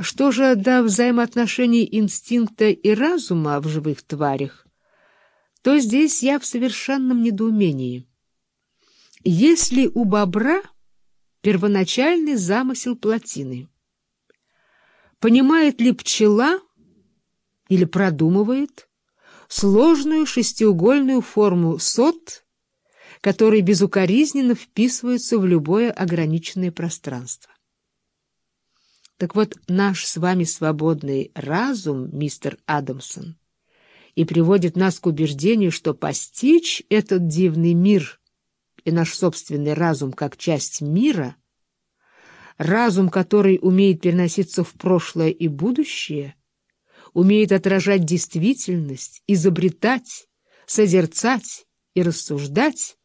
Что же до взаимоотношений инстинкта и разума в живых тварях, то здесь я в совершенном недоумении. Если у бобра первоначальный замысел плотины, понимает ли пчела или продумывает сложную шестиугольную форму сот, который безукоризненно вписывается в любое ограниченное пространство? Так вот, наш с вами свободный разум, мистер Адамсон, и приводит нас к убеждению, что постичь этот дивный мир и наш собственный разум как часть мира, разум, который умеет переноситься в прошлое и будущее, умеет отражать действительность, изобретать, созерцать и рассуждать,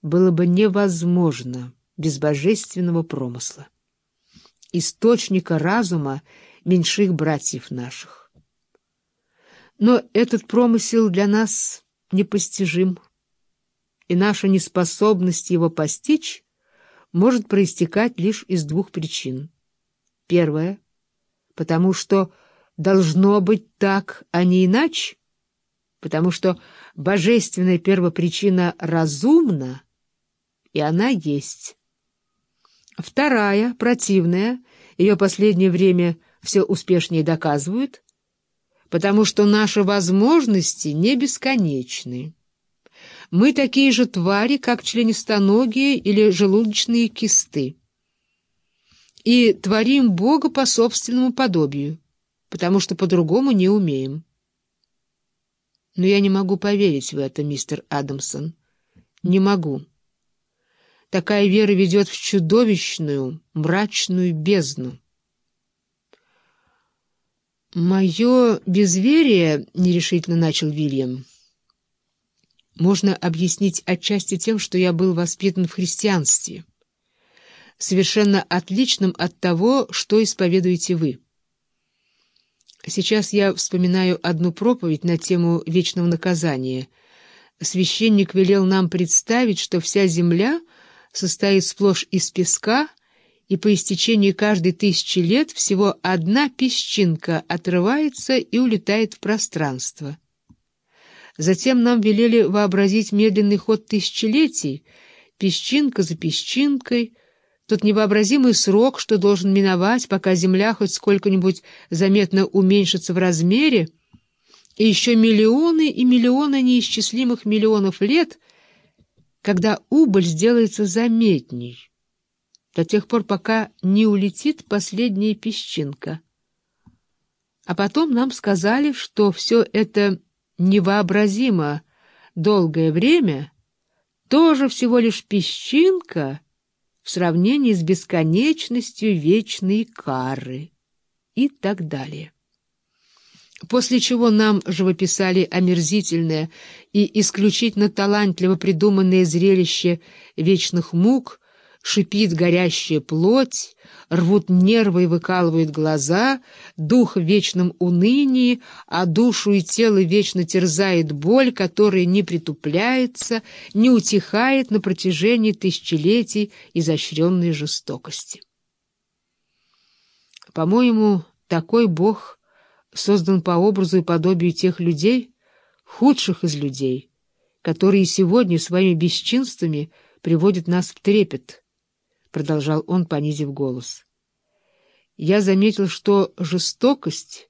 было бы невозможно без божественного промысла источника разума меньших братьев наших. Но этот промысел для нас непостижим, и наша неспособность его постичь может проистекать лишь из двух причин. Первое — потому что должно быть так, а не иначе, потому что божественная первопричина разумна, и она есть. Вторая, противная, ее последнее время все успешнее доказывают, потому что наши возможности не бесконечны. Мы такие же твари, как членистоногие или желудочные кисты. И творим Бога по собственному подобию, потому что по-другому не умеем. Но я не могу поверить в это, мистер Адамсон. Не могу. Такая вера ведет в чудовищную, мрачную бездну. «Мое безверие», — нерешительно начал Вильям, — «можно объяснить отчасти тем, что я был воспитан в христианстве, совершенно отличным от того, что исповедуете вы. Сейчас я вспоминаю одну проповедь на тему вечного наказания. Священник велел нам представить, что вся земля — состоит сплошь из песка, и по истечении каждой тысячи лет всего одна песчинка отрывается и улетает в пространство. Затем нам велели вообразить медленный ход тысячелетий, песчинка за песчинкой, тот невообразимый срок, что должен миновать, пока Земля хоть сколько-нибудь заметно уменьшится в размере, и еще миллионы и миллионы неисчислимых миллионов лет — когда убыль сделается заметней, до тех пор, пока не улетит последняя песчинка. А потом нам сказали, что все это невообразимо долгое время тоже всего лишь песчинка в сравнении с бесконечностью вечной кары и так далее после чего нам живописали омерзительное и исключительно талантливо придуманное зрелище вечных мук, шипит горящая плоть, рвут нервы и выкалывают глаза, дух в вечном унынии, а душу и тело вечно терзает боль, которая не притупляется, не утихает на протяжении тысячелетий изощренной жестокости. По-моему, такой Бог — создан по образу и подобию тех людей, худших из людей, которые сегодня своими бесчинствами приводят нас в трепет, — продолжал он, понизив голос. Я заметил, что жестокость